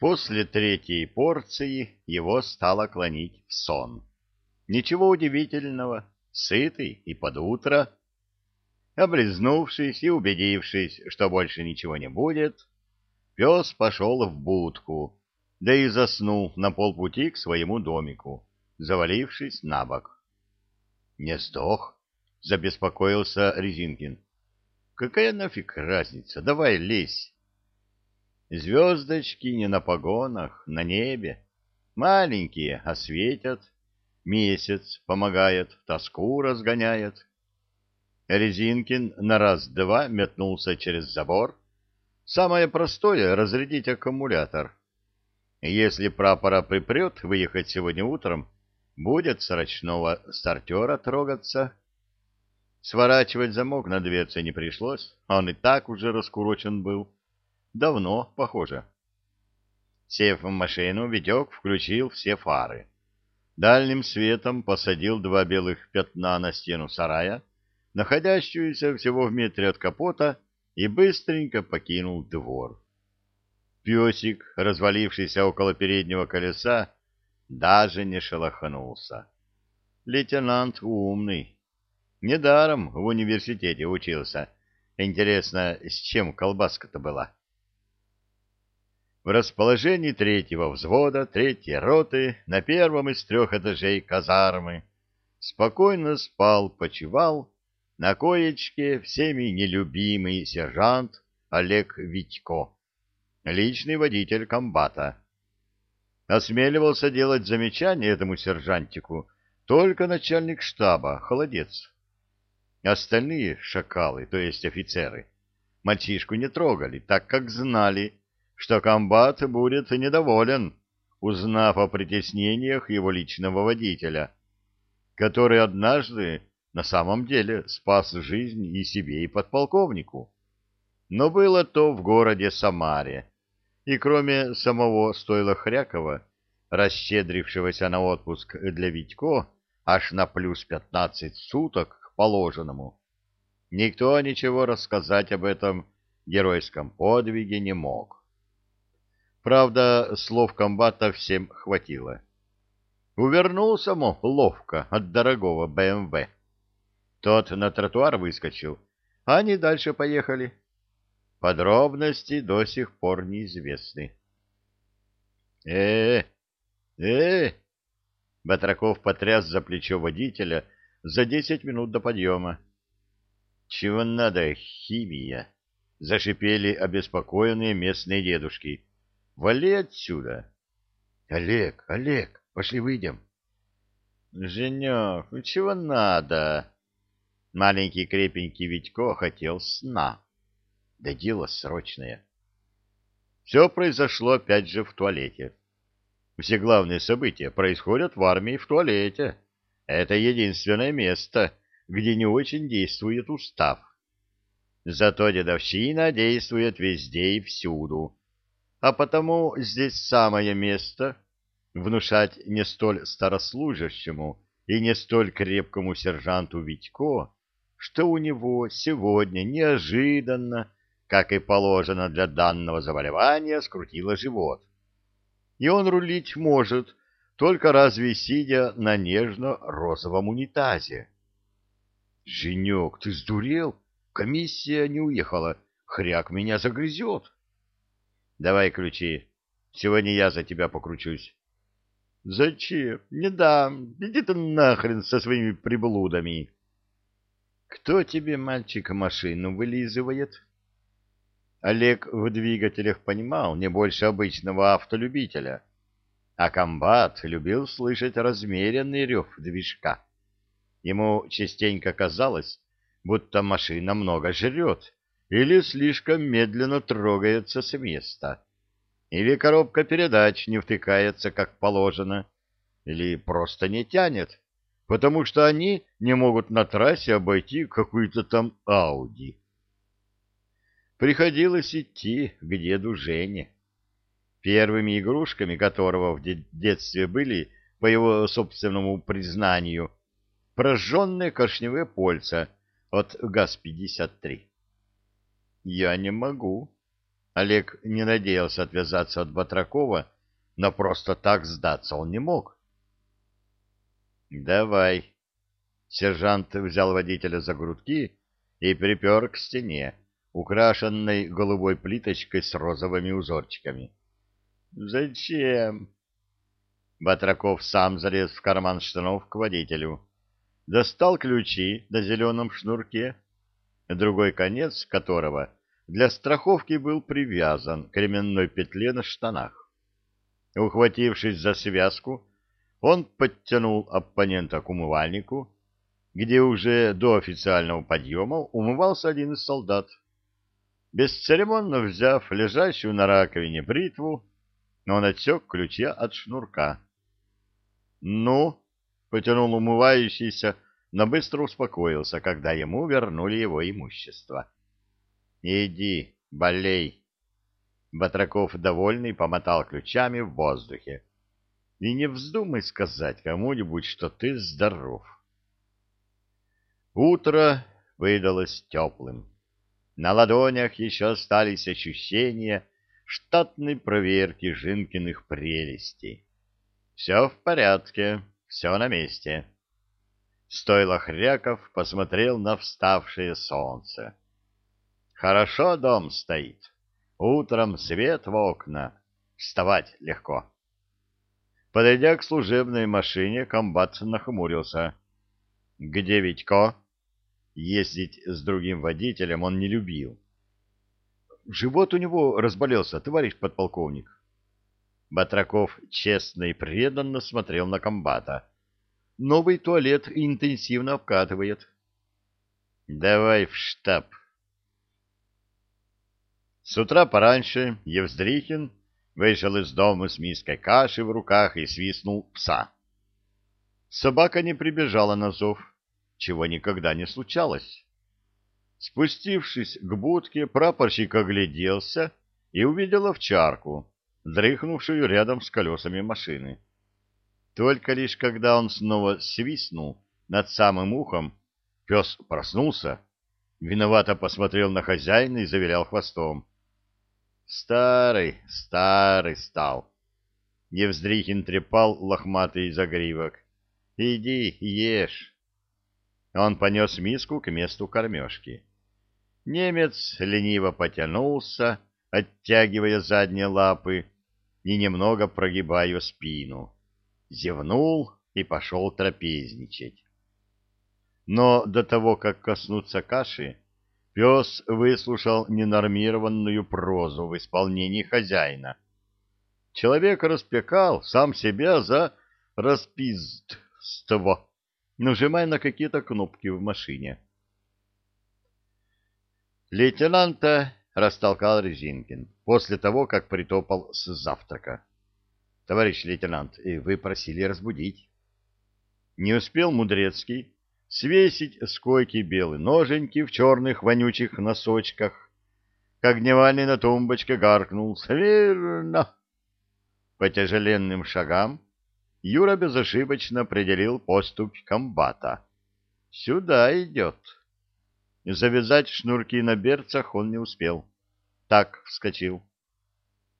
После третьей порции его стало клонить в сон. Ничего удивительного, сытый и под утро. Облизнувшись и убедившись, что больше ничего не будет, пес пошел в будку, да и заснул на полпути к своему домику, завалившись на бок. — Не сдох? — забеспокоился Резинкин. — Какая нафиг разница? Давай лезь. Звездочки не на погонах, на небе. Маленькие, осветят. Месяц помогает, тоску разгоняет. Резинкин на раз-два метнулся через забор. Самое простое — разрядить аккумулятор. Если прапора припрет выехать сегодня утром, будет с ручного стартера трогаться. Сворачивать замок на дверце не пришлось, он и так уже раскурочен был. Давно, похоже. Сев в машину, Витек включил все фары. Дальним светом посадил два белых пятна на стену сарая, находящуюся всего в метре от капота, и быстренько покинул двор. Песик, развалившийся около переднего колеса, даже не шелохнулся. Лейтенант умный. Недаром в университете учился. Интересно, с чем колбаска-то была? В расположении третьего взвода третьей роты на первом из трех этажей казармы спокойно спал, почевал на коечке всеми нелюбимый сержант Олег Витько, личный водитель комбата. Осмеливался делать замечания этому сержантику только начальник штаба, холодец. Остальные шакалы, то есть офицеры, мальчишку не трогали, так как знали, что комбат будет недоволен, узнав о притеснениях его личного водителя, который однажды на самом деле спас жизнь и себе, и подполковнику. Но было то в городе Самаре, и кроме самого стойла Хрякова, расщедрившегося на отпуск для Витько аж на плюс пятнадцать суток к положенному, никто ничего рассказать об этом геройском подвиге не мог. Правда, слов комбата всем хватило. Увернулся, мол, ловко от дорогого БМВ. Тот на тротуар выскочил, а они дальше поехали. Подробности до сих пор неизвестны. э э э Батраков потряс за плечо водителя за десять минут до подъема. «Чего надо, химия?» — зашипели обеспокоенные местные дедушки. Вали отсюда. Олег, Олег, пошли выйдем. Женек, ну чего надо? Маленький крепенький Витько хотел сна. Да дело срочное. Все произошло опять же в туалете. Все главные события происходят в армии в туалете. Это единственное место, где не очень действует устав. Зато дедовщина действует везде и всюду а потому здесь самое место внушать не столь старослужащему и не столь крепкому сержанту Витько, что у него сегодня неожиданно, как и положено для данного заболевания, скрутило живот. И он рулить может, только разве сидя на нежно-розовом унитазе. — Женек, ты сдурел? Комиссия не уехала. Хряк меня загрызет. Давай ключи. Сегодня я за тебя покручусь. Зачем? Не дам. Иди ты нахрен со своими приблудами. Кто тебе, мальчик, машину вылизывает? Олег в двигателях понимал не больше обычного автолюбителя, а комбат любил слышать размеренный рев движка. Ему частенько казалось, будто машина много жрет, или слишком медленно трогается с места, или коробка передач не втыкается как положено, или просто не тянет, потому что они не могут на трассе обойти какую-то там Ауди. Приходилось идти к деду Жене, первыми игрушками которого в детстве были, по его собственному признанию, прожженные коршневые польца от ГАЗ-53. Я не могу. Олег не надеялся отвязаться от Батракова, но просто так сдаться он не мог. «Давай». Сержант взял водителя за грудки и припер к стене, украшенной голубой плиточкой с розовыми узорчиками. «Зачем?» Батраков сам залез в карман штанов к водителю. Достал ключи на зеленом шнурке, другой конец которого для страховки был привязан к ременной петле на штанах. Ухватившись за связку, он подтянул оппонента к умывальнику, где уже до официального подъема умывался один из солдат. Бесцеремонно взяв лежащую на раковине бритву, он отсек ключи от шнурка. «Ну?» — потянул умывающийся, но быстро успокоился, когда ему вернули его имущество. «Иди, болей!» Батраков, довольный, помотал ключами в воздухе. «И не вздумай сказать кому-нибудь, что ты здоров». Утро выдалось теплым. На ладонях еще остались ощущения штатной проверки Жинкиных прелестей. Все в порядке, все на месте. Стойло Хряков посмотрел на вставшее солнце. Хорошо дом стоит. Утром свет в окна. Вставать легко. Подойдя к служебной машине, комбат нахмурился. — Где Витько? Ездить с другим водителем он не любил. — Живот у него разболелся, товарищ подполковник. Батраков честно и преданно смотрел на комбата. Новый туалет интенсивно обкатывает. Давай в штаб. С утра пораньше Евздрихин вышел из дома с миской каши в руках и свистнул пса. Собака не прибежала на зов, чего никогда не случалось. Спустившись к будке, прапорщик огляделся и увидел овчарку, дрыхнувшую рядом с колесами машины. Только лишь когда он снова свистнул над самым ухом, пес проснулся, виновато посмотрел на хозяина и завилял хвостом. Старый, старый стал. Евздрихин трепал лохматый загривок. «Иди, ешь». Он понес миску к месту кормежки. Немец лениво потянулся, оттягивая задние лапы, и немного прогибаю спину. Зевнул и пошел трапезничать. Но до того, как коснуться каши, пес выслушал ненормированную прозу в исполнении хозяина. Человек распекал сам себя за распиздство, нажимая на какие-то кнопки в машине. Лейтенанта растолкал Резинкин после того, как притопал с завтрака. — Товарищ лейтенант, вы просили разбудить. Не успел Мудрецкий свесить с койки белые ноженьки в черных вонючих носочках, как гневальный на тумбочке гаркнул «Смирно!». По тяжеленным шагам Юра безошибочно определил поступь комбата. «Сюда идет». Завязать шнурки на берцах он не успел. Так вскочил.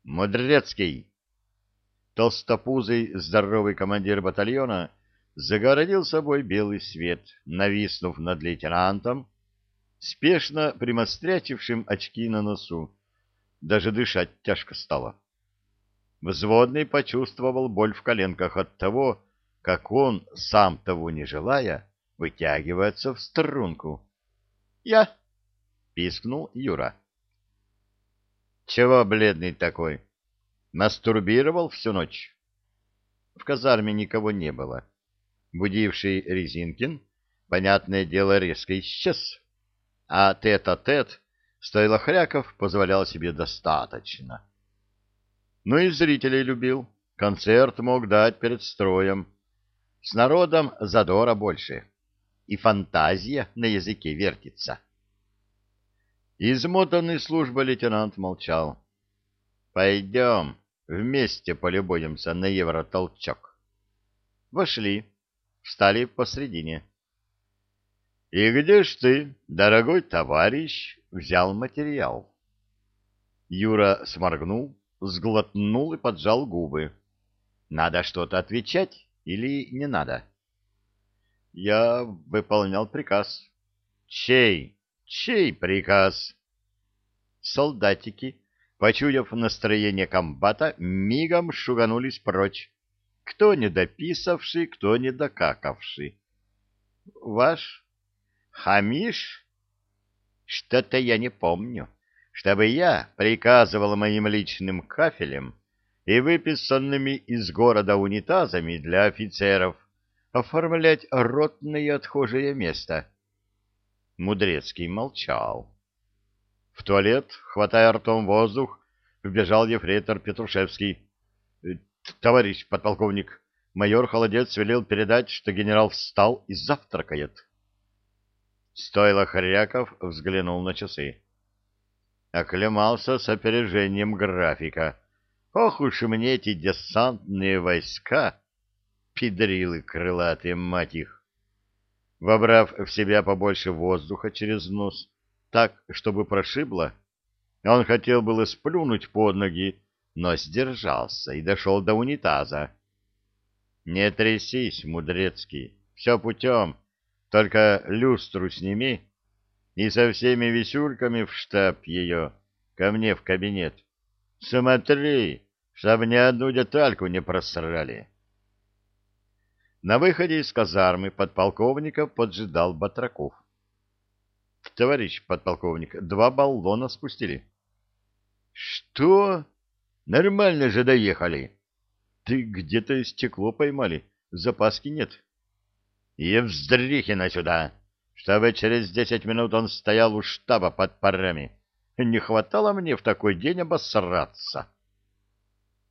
«Мудрецкий!» Толстопузый здоровый командир батальона загородил собой белый свет, нависнув над лейтенантом, спешно примострячившим очки на носу. Даже дышать тяжко стало. Взводный почувствовал боль в коленках от того, как он, сам того не желая, вытягивается в струнку. Я, пискнул Юра. Чего бледный такой? Мастурбировал всю ночь? В казарме никого не было. Будивший Резинкин, понятное дело, резко исчез. А тет-а-тет, -тет, стоило хряков, позволял себе достаточно. Ну и зрителей любил. Концерт мог дать перед строем. С народом задора больше и фантазия на языке вертится. Измотанный служба лейтенант молчал. «Пойдем, вместе полюбуемся на евротолчок». Вошли, встали посредине. «И где ж ты, дорогой товарищ, взял материал?» Юра сморгнул, сглотнул и поджал губы. Надо что-то отвечать или не надо? Я выполнял приказ. Чей? Чей приказ? Солдатики, почуяв настроение комбата, мигом шуганулись прочь. Кто не дописавший, кто не докакавший. Ваш? Хамиш? Что-то я не помню, чтобы я приказывал моим личным кафелем и выписанными из города унитазами для офицеров оформлять ротное отхожее место. Мудрецкий молчал. В туалет, хватая ртом воздух, вбежал ефрейтор Петрушевский. «Э, — Товарищ подполковник, майор Холодец велел передать, что генерал встал и завтракает. Стойло Хряков взглянул на часы. Оклемался с опережением графика. Ох уж мне эти десантные войска! Педрилы крылатые, мать их! Вобрав в себя побольше воздуха через нос, так, чтобы прошибло, он хотел было сплюнуть под ноги, но сдержался и дошел до унитаза. — Не трясись, Мудрецкий, все путем, только люстру сними и со всеми висюльками в штаб ее, ко мне в кабинет. Смотри, чтобы ни одну детальку не просрали. На выходе из казармы подполковника поджидал Батраков. — Товарищ подполковник, два баллона спустили. — Что? Нормально же доехали. Ты где-то стекло поймали, запаски нет. — И Вздрихина сюда, чтобы через десять минут он стоял у штаба под парами. Не хватало мне в такой день обосраться. —